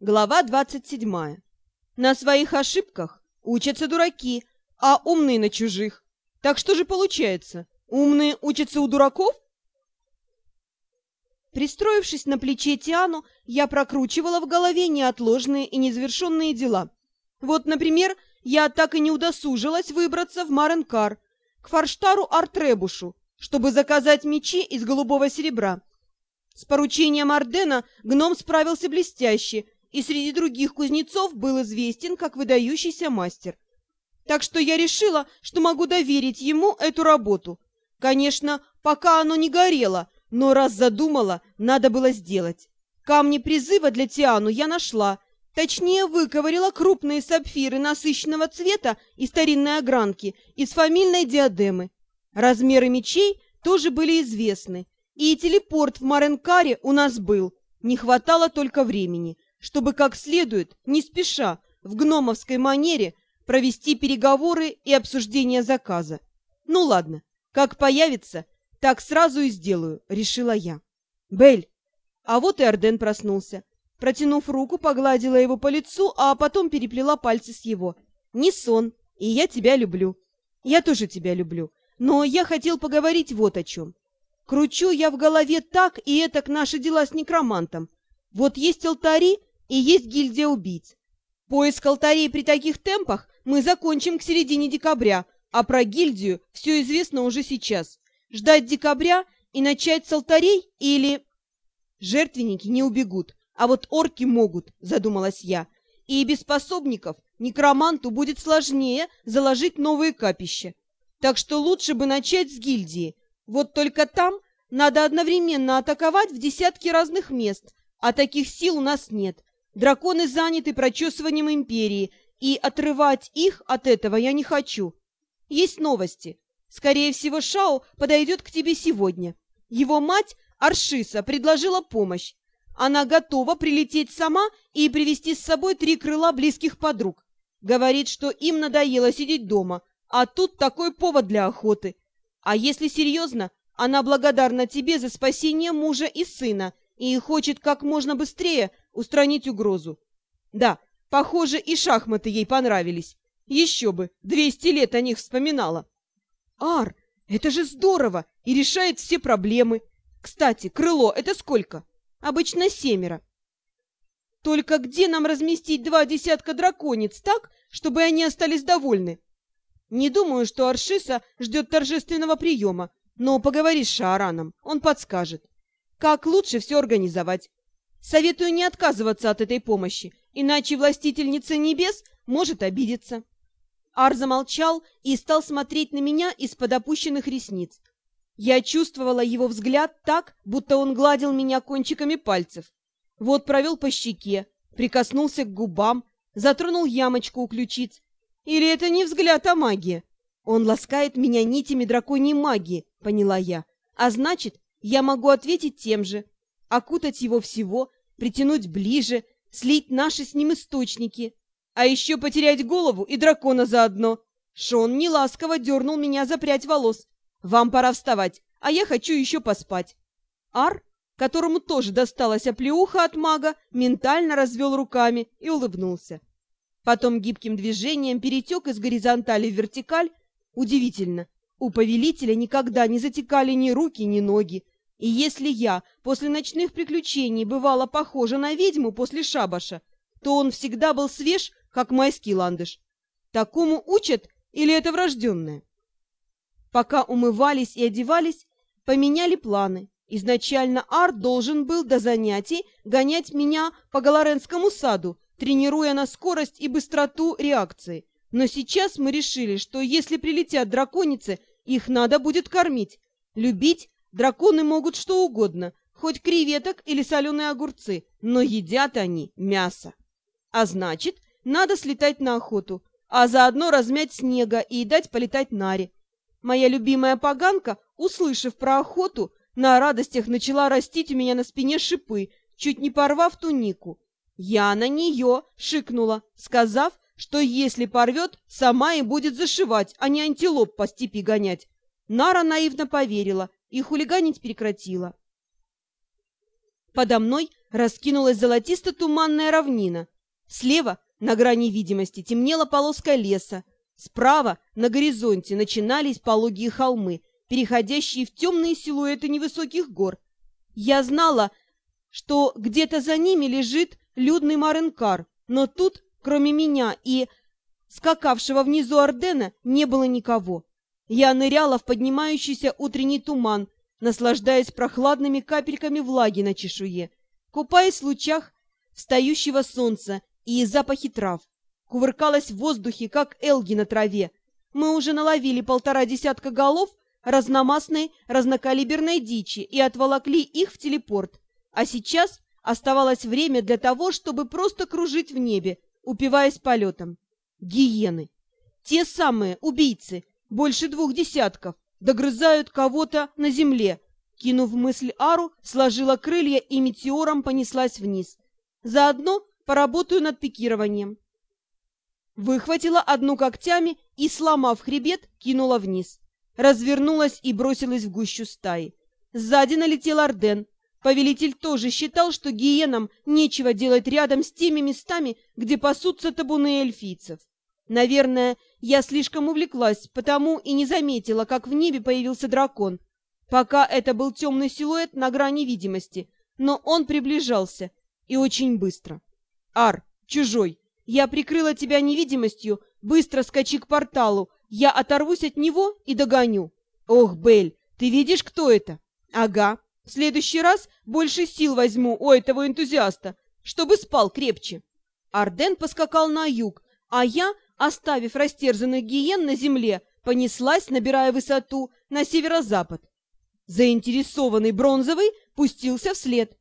Глава 27. На своих ошибках учатся дураки, а умные на чужих. Так что же получается? Умные учатся у дураков? Пристроившись на плече Тиану, я прокручивала в голове неотложные и незавершенные дела. Вот, например, я так и не удосужилась выбраться в Маренкар, к Форштару Артребушу, чтобы заказать мечи из голубого серебра. С поручением Ардена гном справился блестяще — и среди других кузнецов был известен как выдающийся мастер. Так что я решила, что могу доверить ему эту работу. Конечно, пока оно не горело, но раз задумала, надо было сделать. Камни призыва для Тиану я нашла, точнее выковырила крупные сапфиры насыщенного цвета и старинной огранки из фамильной диадемы. Размеры мечей тоже были известны, и телепорт в Маренкаре у нас был, не хватало только времени чтобы как следует, не спеша, в гномовской манере провести переговоры и обсуждение заказа. Ну ладно, как появится, так сразу и сделаю, решила я. Бель! А вот и Арден проснулся. Протянув руку, погладила его по лицу, а потом переплела пальцы с его. Не сон, и я тебя люблю. Я тоже тебя люблю. Но я хотел поговорить вот о чем. Кручу я в голове так и это к наши дела с некромантом. Вот есть алтари, и есть гильдия убийц. Поиск алтарей при таких темпах мы закончим к середине декабря, а про гильдию все известно уже сейчас. Ждать декабря и начать с алтарей или... Жертвенники не убегут, а вот орки могут, задумалась я. И без пособников некроманту будет сложнее заложить новые капища. Так что лучше бы начать с гильдии. Вот только там надо одновременно атаковать в десятки разных мест, а таких сил у нас нет. Драконы заняты прочесыванием империи, и отрывать их от этого я не хочу. Есть новости. Скорее всего, Шао подойдет к тебе сегодня. Его мать, Аршиса, предложила помощь. Она готова прилететь сама и привести с собой три крыла близких подруг. Говорит, что им надоело сидеть дома, а тут такой повод для охоты. А если серьезно, она благодарна тебе за спасение мужа и сына и хочет как можно быстрее устранить угрозу. Да, похоже, и шахматы ей понравились. Еще бы, двести лет о них вспоминала. Ар, это же здорово и решает все проблемы. Кстати, крыло — это сколько? Обычно семеро. Только где нам разместить два десятка драконец так, чтобы они остались довольны? Не думаю, что Аршиса ждет торжественного приема, но поговори с Шаараном, он подскажет. Как лучше все организовать? Советую не отказываться от этой помощи, иначе властительница небес может обидеться. Ар замолчал и стал смотреть на меня из-под опущенных ресниц. Я чувствовала его взгляд так, будто он гладил меня кончиками пальцев. Вот провел по щеке, прикоснулся к губам, затронул ямочку у ключиц. Или это не взгляд, а магия? Он ласкает меня нитями драконьей магии, поняла я. А значит, я могу ответить тем же, окутать его всего, притянуть ближе, слить наши с ним источники, а еще потерять голову и дракона заодно. Шон неласково дернул меня за прядь волос. «Вам пора вставать, а я хочу еще поспать». Ар, которому тоже досталась оплеуха от мага, ментально развел руками и улыбнулся. Потом гибким движением перетек из горизонтали в вертикаль. Удивительно, у повелителя никогда не затекали ни руки, ни ноги, и если я после ночных приключений бывала похожа на ведьму после шабаша, то он всегда был свеж, как майский ландыш. Такому учат или это врожденное? Пока умывались и одевались, поменяли планы. Изначально Арт должен был до занятий гонять меня по Галаренскому саду, тренируя на скорость и быстроту реакции. Но сейчас мы решили, что если прилетят драконицы, их надо будет кормить, любить Драконы могут что угодно, хоть креветок или соленые огурцы, но едят они мясо. А значит, надо слетать на охоту, а заодно размять снега и дать полетать Наре. Моя любимая поганка, услышав про охоту, на радостях начала растить у меня на спине шипы, чуть не порвав тунику. Я на нее шикнула, сказав, что если порвет, сама и будет зашивать, а не антилоп по степи гонять. Нара наивно поверила и хулиганить прекратила. Подо мной раскинулась золотисто-туманная равнина. Слева, на грани видимости, темнела полоска леса. Справа, на горизонте, начинались пологие холмы, переходящие в темные силуэты невысоких гор. Я знала, что где-то за ними лежит людный Маренкар, но тут, кроме меня и скакавшего внизу Ордена, не было никого. Я ныряла в поднимающийся утренний туман, наслаждаясь прохладными капельками влаги на чешуе, купаясь в лучах встающего солнца и запахи трав. Кувыркалась в воздухе, как элги на траве. Мы уже наловили полтора десятка голов разномастной, разнокалиберной дичи и отволокли их в телепорт. А сейчас оставалось время для того, чтобы просто кружить в небе, упиваясь полетом. Гиены. Те самые убийцы, больше двух десятков, догрызают кого-то на земле. Кинув мысль Ару, сложила крылья и метеором понеслась вниз. Заодно поработаю над пикированием. Выхватила одну когтями и, сломав хребет, кинула вниз. Развернулась и бросилась в гущу стаи. Сзади налетел Орден. Повелитель тоже считал, что гиенам нечего делать рядом с теми местами, где пасутся табуны эльфийцев. Наверное, я слишком увлеклась, потому и не заметила, как в небе появился дракон. Пока это был темный силуэт на грани видимости, но он приближался, и очень быстро. «Ар, чужой, я прикрыла тебя невидимостью, быстро скачи к порталу, я оторвусь от него и догоню». «Ох, Бель, ты видишь, кто это?» «Ага, в следующий раз больше сил возьму у этого энтузиаста, чтобы спал крепче». Арден поскакал на юг, а я оставив растерзанных гиен на земле, понеслась, набирая высоту, на северо-запад. Заинтересованный Бронзовый пустился вслед.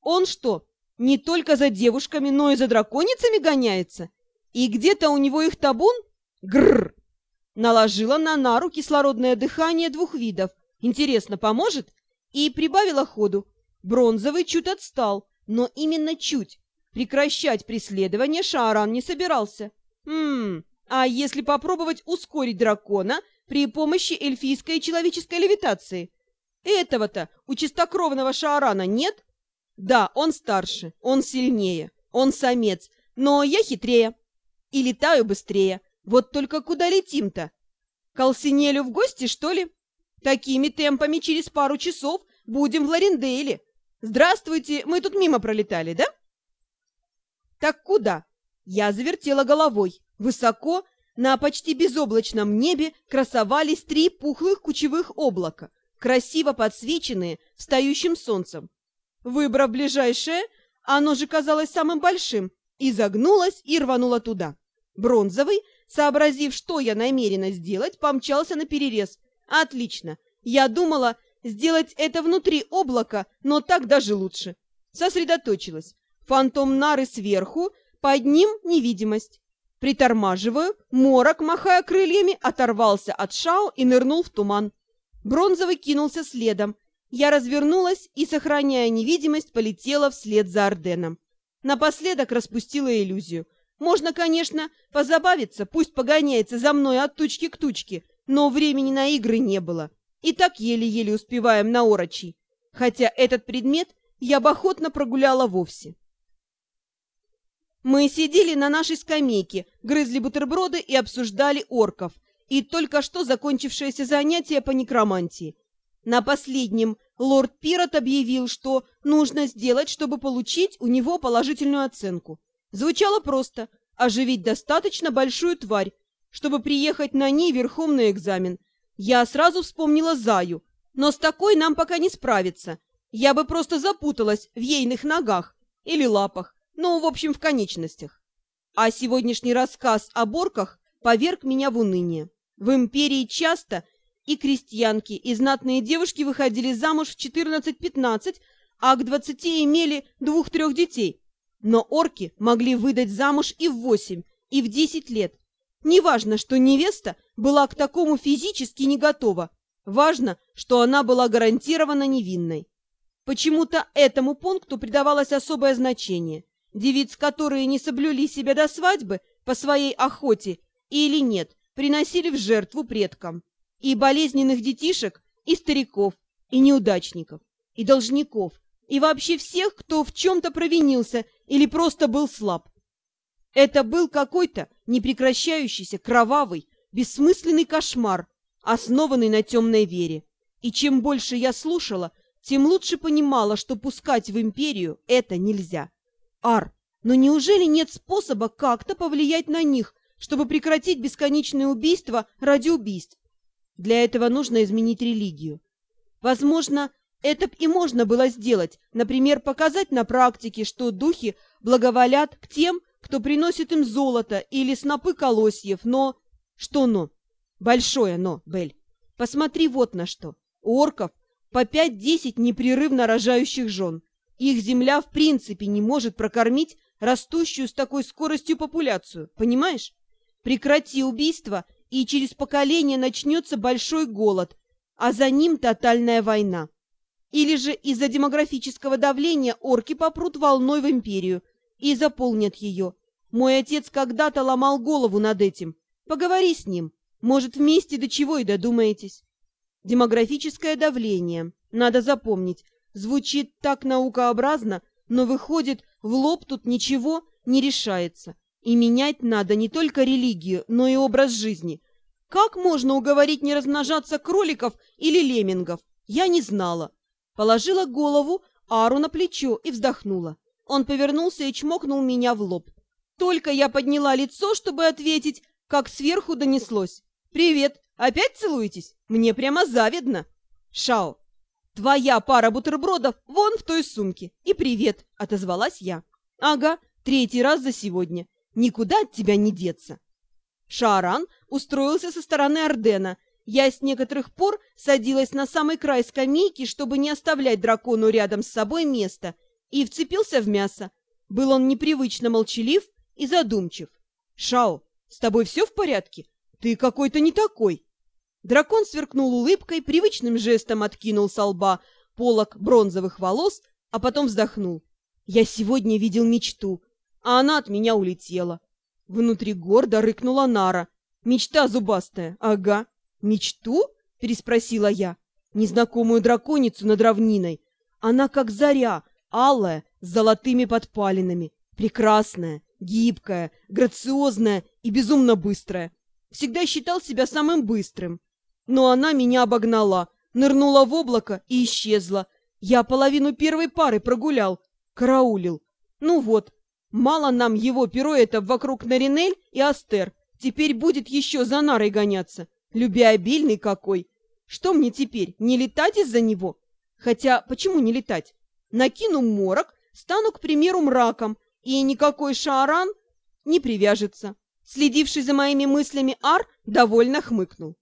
Он что, не только за девушками, но и за драконицами гоняется? И где-то у него их табун? Гррр! Наложила на нару кислородное дыхание двух видов. Интересно, поможет? И прибавила ходу. Бронзовый чуть отстал, но именно чуть. Прекращать преследование Шааран не собирался. Хм, а если попробовать ускорить дракона при помощи эльфийской и человеческой левитации? Этого-то у чистокровного Шаарана нет? Да, он старше, он сильнее, он самец, но я хитрее. И летаю быстрее. Вот только куда летим-то? К Алсинелю в гости, что ли? Такими темпами через пару часов будем в Ларендейле. Здравствуйте, мы тут мимо пролетали, да? Так куда? Я завертела головой. Высоко, на почти безоблачном небе, красовались три пухлых кучевых облака, красиво подсвеченные встающим солнцем. Выбрав ближайшее, оно же казалось самым большим, изогнулось и рвануло туда. Бронзовый, сообразив, что я намерена сделать, помчался на перерез. Отлично. Я думала сделать это внутри облака, но так даже лучше. Сосредоточилась. Фантом нары сверху, под ним невидимость. Притормаживаю, морок, махая крыльями, оторвался от шау и нырнул в туман. Бронзовый кинулся следом. Я развернулась и, сохраняя невидимость, полетела вслед за Орденом. Напоследок распустила иллюзию. Можно, конечно, позабавиться, пусть погоняется за мной от тучки к тучке, но времени на игры не было. И так еле-еле успеваем на орочи. Хотя этот предмет я бы охотно прогуляла вовсе. Мы сидели на нашей скамейке, грызли бутерброды и обсуждали орков, и только что закончившееся занятие по некромантии. На последнем лорд Пирот объявил, что нужно сделать, чтобы получить у него положительную оценку. Звучало просто – оживить достаточно большую тварь, чтобы приехать на ней верхом на экзамен. Я сразу вспомнила Заю, но с такой нам пока не справиться. Я бы просто запуталась в ейных ногах или лапах, ну, в общем, в конечностях. А сегодняшний рассказ о борках поверг меня в уныние. В империи часто и крестьянки, и знатные девушки выходили замуж в 14-15, а к 20 имели двух-трех детей. Но орки могли выдать замуж и в 8, и в 10 лет. Неважно, что невеста была к такому физически не готова. Важно, что она была гарантированно невинной. Почему-то этому пункту придавалось особое значение. Девиц, которые не соблюли себя до свадьбы по своей охоте или нет, приносили в жертву предкам. И болезненных детишек, и стариков, и неудачников, и должников, и вообще всех, кто в чем-то провинился или просто был слаб. Это был какой-то непрекращающийся, кровавый, бессмысленный кошмар, основанный на темной вере. И чем больше я слушала, тем лучше понимала, что пускать в империю это нельзя. Ар, но неужели нет способа как-то повлиять на них, чтобы прекратить бесконечные убийства ради убийств? Для этого нужно изменить религию. Возможно, это и можно было сделать, например, показать на практике, что духи благоволят к тем, кто приносит им золото или снопы колосьев, но... Что но? Большое но, Бель. Посмотри вот на что. У орков по пять-десять непрерывно рожающих жен. Их земля в принципе не может прокормить растущую с такой скоростью популяцию, понимаешь? Прекрати убийство, и через поколение начнется большой голод, а за ним тотальная война. Или же из-за демографического давления орки попрут волной в империю и заполнят ее. Мой отец когда-то ломал голову над этим. Поговори с ним. Может, вместе до чего и додумаетесь. Демографическое давление, надо запомнить, звучит так наукообразно, но выходит, в лоб тут ничего не решается. И менять надо не только религию, но и образ жизни. Как можно уговорить не размножаться кроликов или леммингов? Я не знала. Положила голову Ару на плечо и вздохнула. Он повернулся и чмокнул меня в лоб. Только я подняла лицо, чтобы ответить, как сверху донеслось. «Привет! Опять целуетесь? Мне прямо завидно!» «Шао, твоя пара бутербродов вон в той сумке. И привет!» — отозвалась я. «Ага, третий раз за сегодня. Никуда от тебя не деться!» Шааран устроился со стороны Ордена — я с некоторых пор садилась на самый край скамейки, чтобы не оставлять дракону рядом с собой место, и вцепился в мясо. Был он непривычно молчалив и задумчив. «Шао, с тобой все в порядке? Ты какой-то не такой!» Дракон сверкнул улыбкой, привычным жестом откинул со лба полок бронзовых волос, а потом вздохнул. «Я сегодня видел мечту, а она от меня улетела». Внутри гордо рыкнула Нара. «Мечта зубастая, ага». «Мечту?» — переспросила я. «Незнакомую драконицу над равниной. Она как заря, алая, с золотыми подпалинами, прекрасная, гибкая, грациозная и безумно быстрая. Всегда считал себя самым быстрым. Но она меня обогнала, нырнула в облако и исчезла. Я половину первой пары прогулял, караулил. Ну вот, мало нам его пируэтов вокруг Наринель и Астер. Теперь будет еще за Нарой гоняться. Любвеобильный какой! Что мне теперь, не летать из-за него? Хотя, почему не летать? Накину морок, стану, к примеру, мраком, и никакой шааран не привяжется. Следивший за моими мыслями Ар довольно хмыкнул.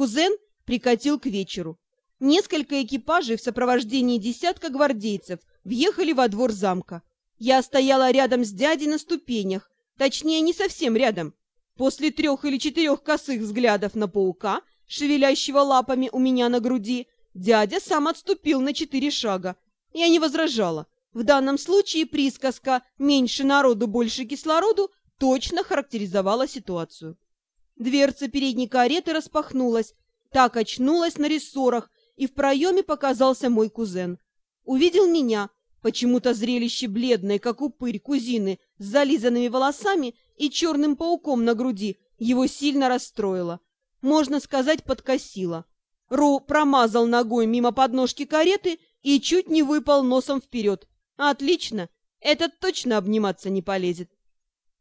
Кузен прикатил к вечеру. Несколько экипажей в сопровождении десятка гвардейцев въехали во двор замка. Я стояла рядом с дядей на ступенях, точнее, не совсем рядом. После трех или четырех косых взглядов на паука, шевелящего лапами у меня на груди, дядя сам отступил на четыре шага. Я не возражала. В данном случае присказка «меньше народу, больше кислороду» точно характеризовала ситуацию. Дверца передней кареты распахнулась, так очнулась на рессорах, и в проеме показался мой кузен. Увидел меня, почему-то зрелище бледное, как упырь кузины, с зализанными волосами и черным пауком на груди его сильно расстроило. Можно сказать, подкосило. Ру промазал ногой мимо подножки кареты и чуть не выпал носом вперед. Отлично, этот точно обниматься не полезет.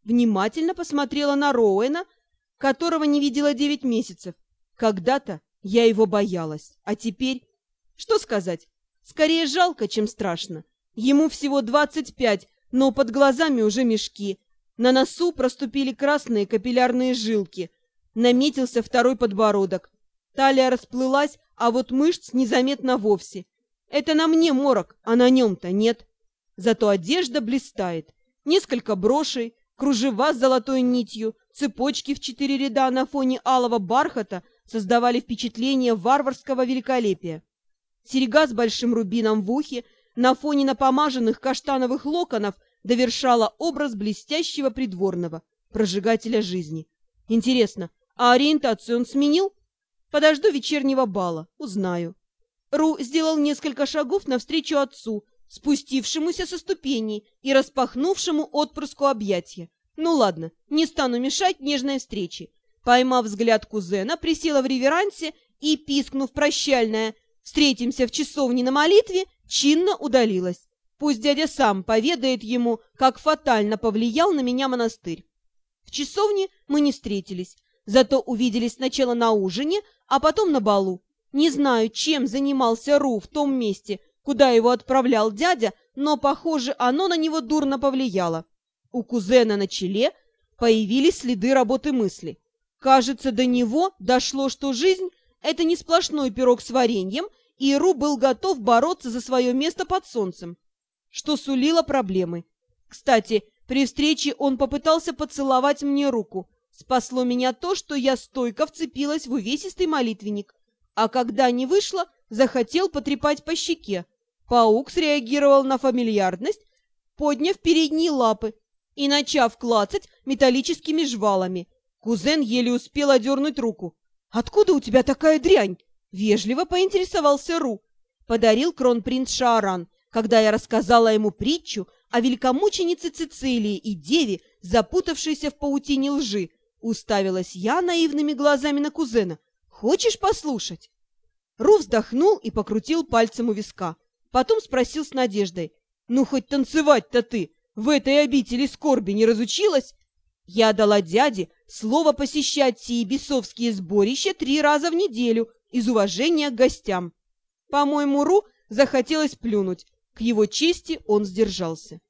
Внимательно посмотрела на Роуэна, которого не видела девять месяцев. Когда-то я его боялась, а теперь... Что сказать? Скорее жалко, чем страшно. Ему всего двадцать пять, но под глазами уже мешки, на носу проступили красные капиллярные жилки. Наметился второй подбородок. Талия расплылась, а вот мышц незаметно вовсе. Это на мне морок, а на нем-то нет. Зато одежда блистает. Несколько брошей, кружева с золотой нитью, цепочки в четыре ряда на фоне алого бархата создавали впечатление варварского великолепия. Серега с большим рубином в ухе на фоне напомаженных каштановых локонов – довершала образ блестящего придворного, прожигателя жизни. Интересно, а ориентацию он сменил? Подожду вечернего бала, узнаю. Ру сделал несколько шагов навстречу отцу, спустившемуся со ступеней и распахнувшему отпрыску объятия. Ну ладно, не стану мешать нежной встрече. Поймав взгляд кузена, присела в реверансе и, пискнув прощальное «Встретимся в часовне на молитве», чинно удалилась. Пусть дядя сам поведает ему, как фатально повлиял на меня монастырь. В часовне мы не встретились, зато увиделись сначала на ужине, а потом на балу. Не знаю, чем занимался Ру в том месте, куда его отправлял дядя, но, похоже, оно на него дурно повлияло. У кузена на челе появились следы работы мысли. Кажется, до него дошло, что жизнь — это не сплошной пирог с вареньем, и Ру был готов бороться за свое место под солнцем, что сулило проблемы. Кстати, при встрече он попытался поцеловать мне руку. Спасло меня то, что я стойко вцепилась в увесистый молитвенник, а когда не вышло, захотел потрепать по щеке. Паук среагировал на фамильярность, подняв передние лапы и начав клацать металлическими жвалами. Кузен еле успел одернуть руку. «Откуда у тебя такая дрянь?» Вежливо поинтересовался Ру. Подарил кронпринц Шааран, когда я рассказала ему притчу о великомученице Цицилии и деве, запутавшейся в паутине лжи. Уставилась я наивными глазами на кузена. «Хочешь послушать?» Ру вздохнул и покрутил пальцем у виска. Потом спросил с надеждой. «Ну, хоть танцевать-то ты в этой обители скорби не разучилась?» Я дала дяде слово посещать сии бесовские сборища три раза в неделю из уважения к гостям. По-моему, Ру захотелось плюнуть. К его чести он сдержался.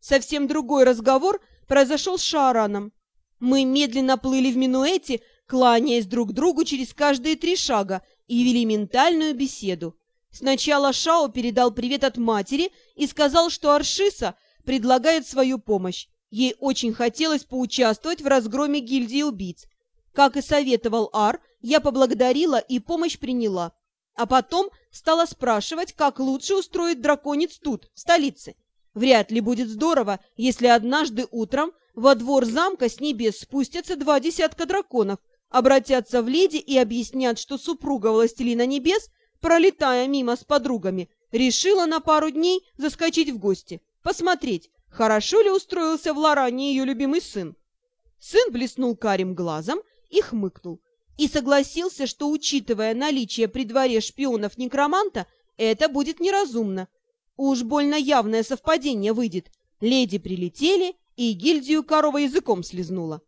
Совсем другой разговор произошел с Шаараном. Мы медленно плыли в минуэте, кланяясь друг другу через каждые три шага, и вели ментальную беседу. Сначала Шао передал привет от матери и сказал, что Аршиса предлагает свою помощь. Ей очень хотелось поучаствовать в разгроме гильдии убийц. Как и советовал Ар, я поблагодарила и помощь приняла. А потом стала спрашивать, как лучше устроить драконец тут, в столице. Вряд ли будет здорово, если однажды утром во двор замка с небес спустятся два десятка драконов, обратятся в леди и объяснят, что супруга властелина небес, пролетая мимо с подругами, решила на пару дней заскочить в гости, посмотреть, хорошо ли устроился в Лоране ее любимый сын. Сын блеснул карим глазом и хмыкнул, и согласился, что, учитывая наличие при дворе шпионов-некроманта, это будет неразумно. Уж больно явное совпадение выйдет. Леди прилетели, и гильдию корова языком слезнула.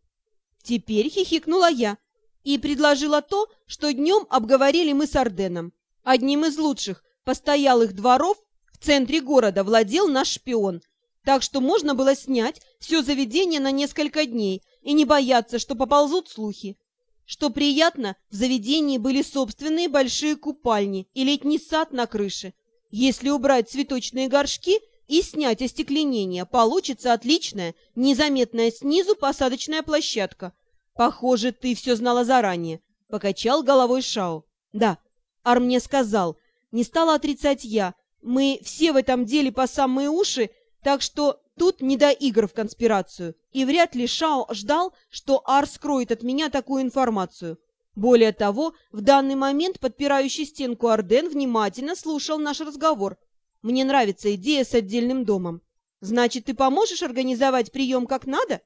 Теперь хихикнула я и предложила то, что днем обговорили мы с Орденом. Одним из лучших постоялых дворов в центре города владел наш шпион, так что можно было снять все заведение на несколько дней и не бояться, что поползут слухи. Что приятно, в заведении были собственные большие купальни и летний сад на крыше. Если убрать цветочные горшки и снять остекленение, получится отличная, незаметная снизу посадочная площадка. Похоже, ты все знала заранее, — покачал головой Шао. Да, Ар мне сказал, не стала отрицать я. Мы все в этом деле по самые уши, так что Тут не до игр в конспирацию, и вряд ли Шао ждал, что Ар скроет от меня такую информацию. Более того, в данный момент подпирающий стенку Арден внимательно слушал наш разговор. Мне нравится идея с отдельным домом. Значит, ты поможешь организовать прием как надо?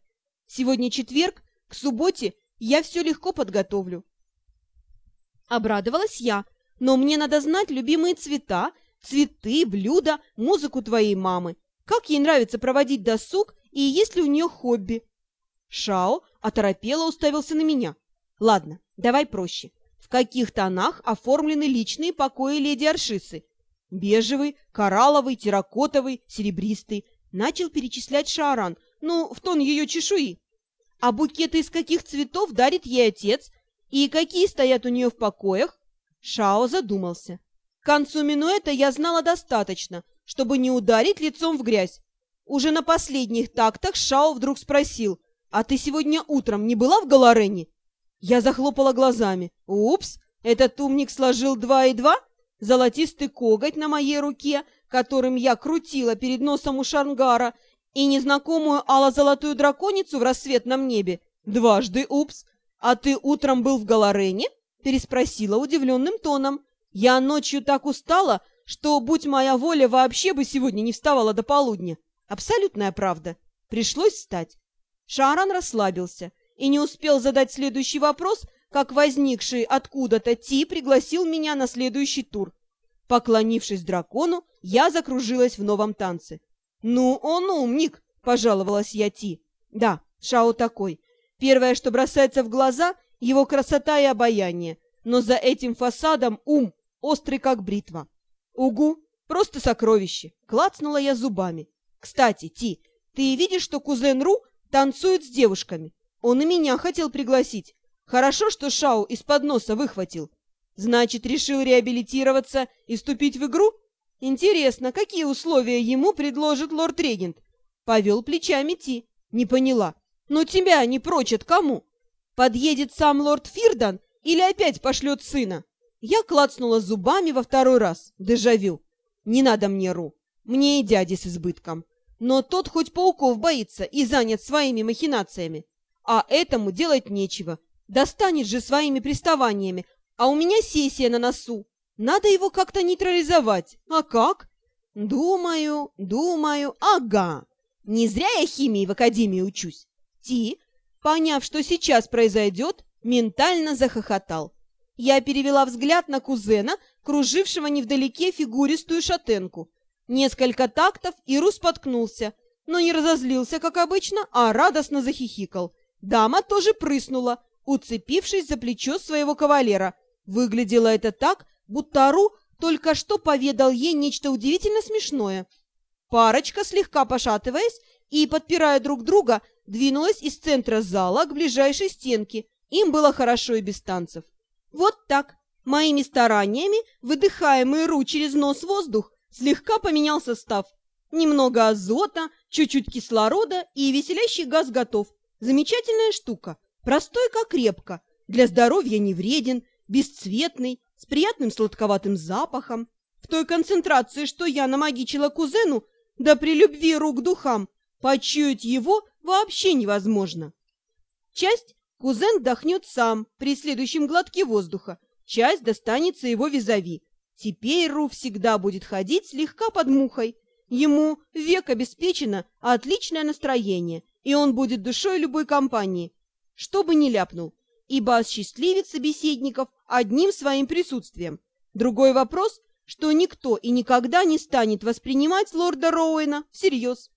Сегодня четверг, к субботе я все легко подготовлю. Обрадовалась я, но мне надо знать любимые цвета, цветы, блюда, музыку твоей мамы как ей нравится проводить досуг и есть ли у нее хобби. Шао оторопело уставился на меня. Ладно, давай проще. В каких тонах оформлены личные покои леди Аршисы? Бежевый, коралловый, терракотовый, серебристый. Начал перечислять Шааран, ну, в тон ее чешуи. А букеты из каких цветов дарит ей отец? И какие стоят у нее в покоях? Шао задумался. К концу минуэта я знала достаточно, чтобы не ударить лицом в грязь. Уже на последних тактах Шао вдруг спросил, «А ты сегодня утром не была в Галарене?» Я захлопала глазами. «Упс, этот умник сложил два и два?» Золотистый коготь на моей руке, которым я крутила перед носом у Шангара, и незнакомую ало-золотую драконицу в рассветном небе. Дважды упс. «А ты утром был в Галарене?» переспросила удивленным тоном. «Я ночью так устала, что, будь моя воля, вообще бы сегодня не вставала до полудня. Абсолютная правда. Пришлось встать. Шааран расслабился и не успел задать следующий вопрос, как возникший откуда-то Ти пригласил меня на следующий тур. Поклонившись дракону, я закружилась в новом танце. «Ну, он умник!» — пожаловалась я Ти. «Да, Шао такой. Первое, что бросается в глаза — его красота и обаяние, но за этим фасадом ум, острый как бритва. Угу, просто сокровище!» — клацнула я зубами. «Кстати, Ти, ты видишь, что кузен Ру танцует с девушками? Он и меня хотел пригласить. Хорошо, что Шау из-под носа выхватил. Значит, решил реабилитироваться и вступить в игру? Интересно, какие условия ему предложит лорд-регент? Повел плечами Ти. Не поняла. Но тебя не прочат кому? Подъедет сам лорд Фирдан или опять пошлет сына? Я клацнула зубами во второй раз. Дежавю. Не надо мне, Ру. Мне и дяди с избытком. Но тот хоть пауков боится и занят своими махинациями. А этому делать нечего. Достанет же своими приставаниями, а у меня сессия на носу. Надо его как-то нейтрализовать. А как? Думаю, думаю, ага. Не зря я химии в академии учусь. Ти, поняв, что сейчас произойдет, ментально захохотал. Я перевела взгляд на кузена, кружившего невдалеке фигуристую шатенку. Несколько тактов, и Рус споткнулся, но не разозлился, как обычно, а радостно захихикал. Дама тоже прыснула, уцепившись за плечо своего кавалера. Выглядело это так, будто Ару только что поведал ей нечто удивительно смешное. Парочка, слегка пошатываясь и подпирая друг друга, двинулась из центра зала к ближайшей стенке. Им было хорошо и без танцев. Вот так, моими стараниями, выдыхаемый Ру через нос воздух, слегка поменял состав. Немного азота, чуть-чуть кислорода и веселящий газ готов. Замечательная штука. Простой, как репка, для здоровья не вреден, бесцветный, с приятным сладковатым запахом. В той концентрации, что я намагичила кузену, да при любви рук духам, почуять его вообще невозможно. Часть кузен вдохнет сам при следующем глотке воздуха, часть достанется его визави. Теперь Ру всегда будет ходить слегка под мухой. Ему век обеспечено отличное настроение, и он будет душой любой компании что бы ни ляпнул, ибо осчастливит собеседников одним своим присутствием. Другой вопрос, что никто и никогда не станет воспринимать лорда Роуэна всерьез.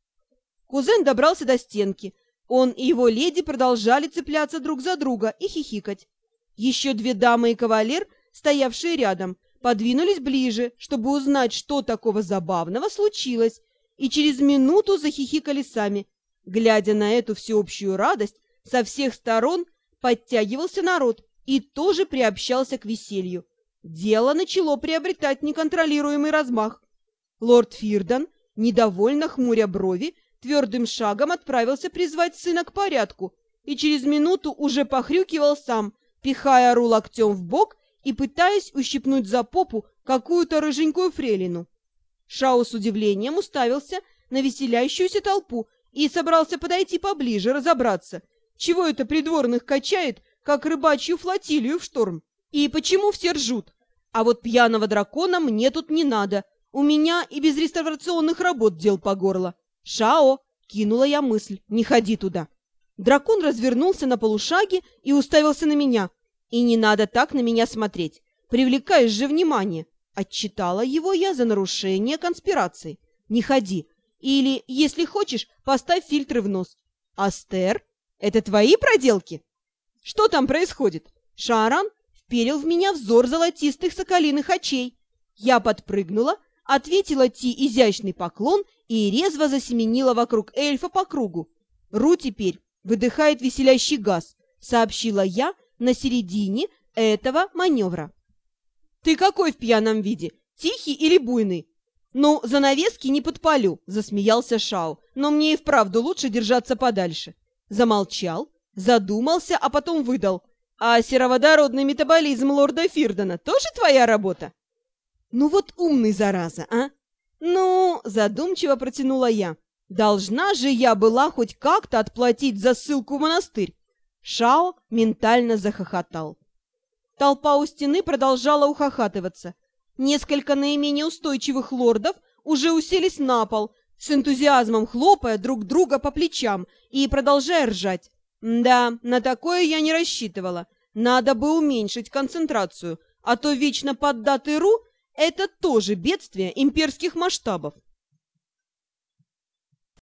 Кузен добрался до стенки. Он и его леди продолжали цепляться друг за друга и хихикать. Еще две дамы и кавалер, стоявшие рядом, подвинулись ближе, чтобы узнать, что такого забавного случилось, и через минуту захихикали сами. Глядя на эту всеобщую радость, со всех сторон подтягивался народ и тоже приобщался к веселью. Дело начало приобретать неконтролируемый размах. Лорд Фирдан, недовольно хмуря брови, твердым шагом отправился призвать сына к порядку и через минуту уже похрюкивал сам, пихая Ру локтем в бок и пытаясь ущипнуть за попу какую-то рыженькую фрелину. Шау с удивлением уставился на веселящуюся толпу и собрался подойти поближе, разобраться, чего это придворных качает, как рыбачью флотилию в шторм? И почему все ржут? А вот пьяного дракона мне тут не надо. У меня и без реставрационных работ дел по горло. Шао, кинула я мысль, не ходи туда. Дракон развернулся на полушаге и уставился на меня. И не надо так на меня смотреть. Привлекаешь же внимание. Отчитала его я за нарушение конспирации. Не ходи. Или, если хочешь, поставь фильтры в нос. Астер это твои проделки? Что там происходит? Шаран вперил в меня взор золотистых соколиных очей. Я подпрыгнула, ответила Ти изящный поклон и резво засеменила вокруг эльфа по кругу. Ру теперь выдыхает веселящий газ, сообщила я на середине этого маневра. Ты какой в пьяном виде? Тихий или буйный? Ну, занавески не подпалю, засмеялся Шао, но мне и вправду лучше держаться подальше замолчал, задумался, а потом выдал. «А сероводородный метаболизм лорда Фирдена тоже твоя работа?» «Ну вот умный, зараза, а!» «Ну...» — задумчиво протянула я. «Должна же я была хоть как-то отплатить за ссылку в монастырь!» Шао ментально захохотал. Толпа у стены продолжала ухахатываться. Несколько наименее устойчивых лордов уже уселись на пол, с энтузиазмом хлопая друг друга по плечам и продолжая ржать. Да, на такое я не рассчитывала. Надо бы уменьшить концентрацию, а то вечно поддатый Ру — это тоже бедствие имперских масштабов.